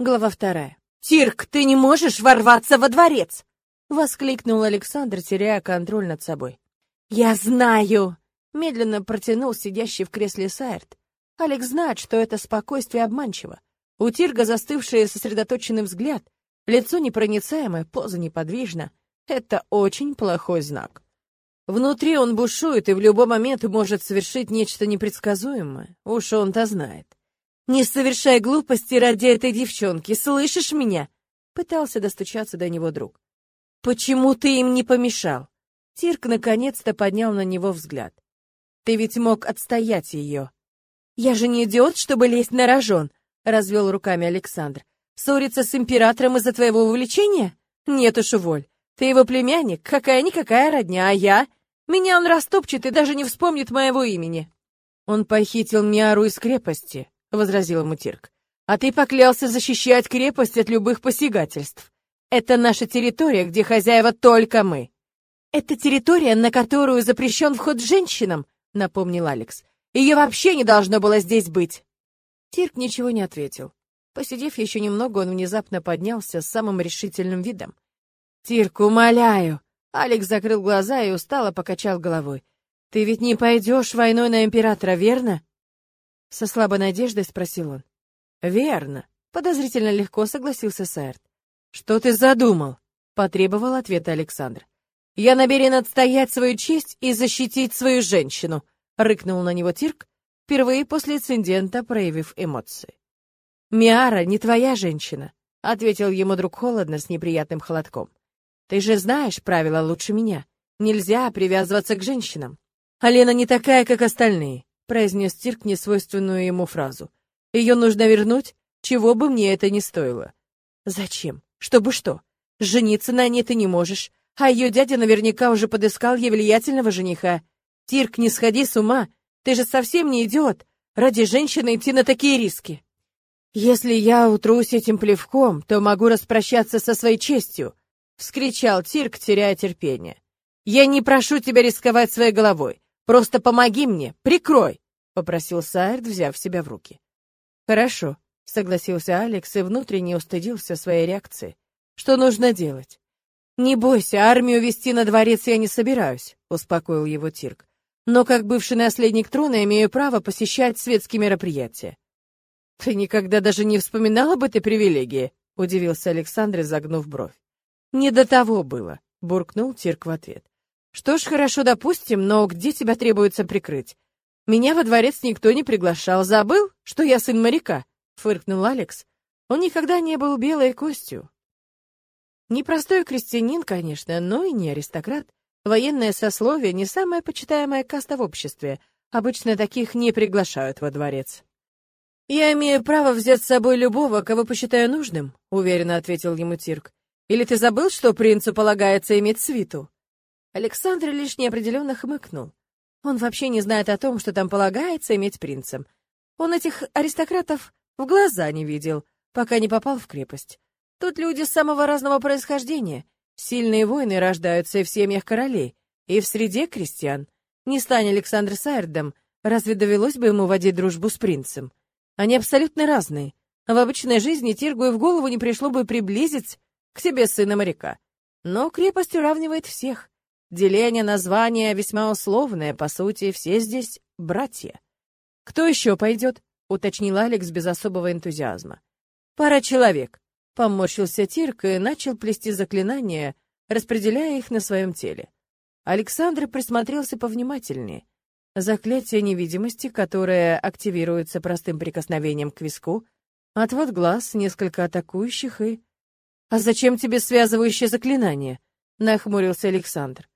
Глава вторая. «Тирк, ты не можешь ворваться во дворец!» — воскликнул Александр, теряя контроль над собой. «Я знаю!» — медленно протянул сидящий в кресле Сайрт. Алекс знает, что это спокойствие обманчиво. У Тирга застывший сосредоточенный взгляд, лицо непроницаемое, поза неподвижна. Это очень плохой знак. Внутри он бушует и в любой момент может совершить нечто непредсказуемое. Уж он-то знает. «Не совершай глупости ради этой девчонки, слышишь меня?» Пытался достучаться до него друг. «Почему ты им не помешал?» Тирк наконец-то поднял на него взгляд. «Ты ведь мог отстоять ее». «Я же не идиот, чтобы лезть на рожон», — развел руками Александр. «Ссориться с императором из-за твоего увлечения? Нет уж, уволь. Ты его племянник, какая-никакая родня, а я? Меня он растопчет и даже не вспомнит моего имени». Он похитил Миару из крепости, — возразил ему Тирк. «А ты поклялся защищать крепость от любых посягательств. Это наша территория, где хозяева только мы». «Это территория, на которую запрещен вход женщинам», — напомнил Алекс. «Ее вообще не должно было здесь быть». Тирк ничего не ответил. Посидев еще немного, он внезапно поднялся с самым решительным видом. «Тирк, умоляю!» Алекс закрыл глаза и устало покачал головой. «Ты ведь не пойдешь войной на императора, верно?» Со слабой надеждой спросил он. «Верно», — подозрительно легко согласился Сайрт. «Что ты задумал?» — потребовал ответа Александр. «Я намерен отстоять свою честь и защитить свою женщину», — рыкнул на него Тирк, впервые после инцидента проявив эмоции. «Миара не твоя женщина», — ответил ему друг холодно с неприятным холодком. «Ты же знаешь правила лучше меня. Нельзя привязываться к женщинам. Алена не такая, как остальные произнес Тирк несвойственную ему фразу. Ее нужно вернуть, чего бы мне это ни стоило. Зачем? Чтобы что? Жениться на ней ты не можешь, а ее дядя наверняка уже подыскал ей влиятельного жениха. Тирк, не сходи с ума, ты же совсем не идиот. Ради женщины идти на такие риски. Если я утрусь этим плевком, то могу распрощаться со своей честью, вскричал Тирк, теряя терпение. Я не прошу тебя рисковать своей головой. Просто помоги мне, прикрой, попросил Сайрд, взяв себя в руки. Хорошо, согласился Алекс и внутренне устыдился своей реакции. Что нужно делать? Не бойся, армию вести на дворец я не собираюсь, успокоил его Тирк. Но как бывший наследник трона имею право посещать светские мероприятия. Ты никогда даже не вспоминал об этой привилегии, удивился Александр, загнув бровь. Не до того было, буркнул Тирк в ответ. Что ж, хорошо, допустим, но где тебя требуется прикрыть? Меня во дворец никто не приглашал. Забыл, что я сын моряка? Фыркнул Алекс. Он никогда не был белой костью. Непростой крестьянин, конечно, но и не аристократ. Военное сословие не самая почитаемая каста в обществе. Обычно таких не приглашают во дворец. «Я имею право взять с собой любого, кого посчитаю нужным», — уверенно ответил ему Тирк. «Или ты забыл, что принцу полагается иметь свиту?» Александр лишь неопределенно хмыкнул. Он вообще не знает о том, что там полагается иметь принцем. Он этих аристократов в глаза не видел, пока не попал в крепость. Тут люди самого разного происхождения. Сильные воины рождаются и в семьях королей, и в среде крестьян. Не стань Александр Сайрдом, разве довелось бы ему водить дружбу с принцем? Они абсолютно разные. В обычной жизни Тиргу и в голову не пришло бы приблизить к себе сына моряка. Но крепость уравнивает всех. Деление названия весьма условное, по сути, все здесь братья. Кто еще пойдет? уточнил Алекс без особого энтузиазма. Пара человек. Поморщился Тирк и начал плести заклинания, распределяя их на своем теле. Александр присмотрелся повнимательнее. Заклятие невидимости, которое активируется простым прикосновением к виску, отвод глаз, несколько атакующих и... «А зачем тебе связывающее заклинание?» — нахмурился Александр.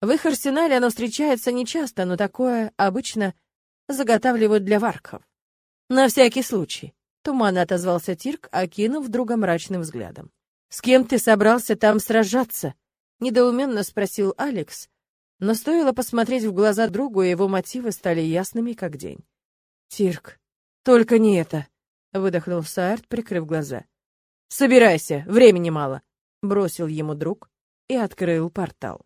В их арсенале оно встречается нечасто, но такое обычно заготавливают для варков. На всякий случай. Туманно отозвался Тирк, окинув друга мрачным взглядом. «С кем ты собрался там сражаться?» — недоуменно спросил Алекс, но стоило посмотреть в глаза другу, и его мотивы стали ясными, как день. «Тирк, только не это!» — выдохнул Саэрт, прикрыв глаза. «Собирайся, времени мало!» — бросил ему друг и открыл портал.